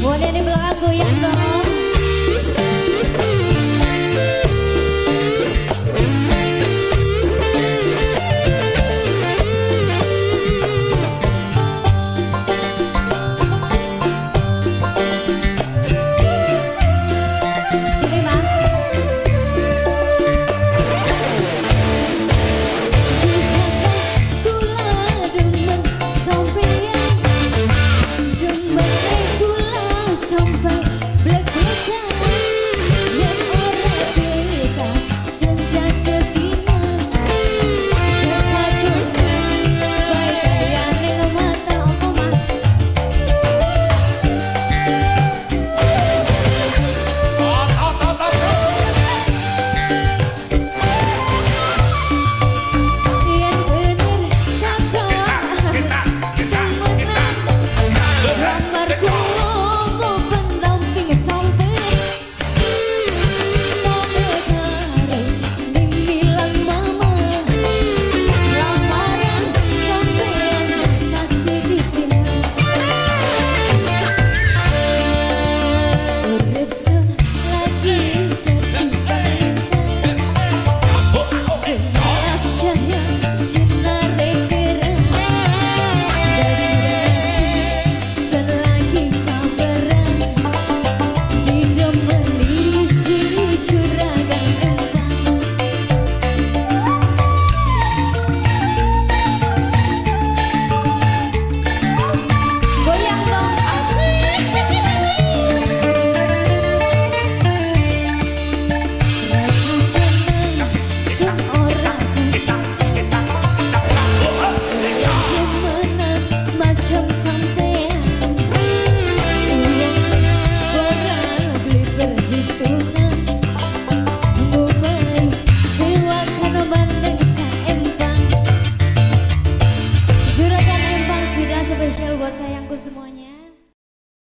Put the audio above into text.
Mau nyanyi lagu Thank.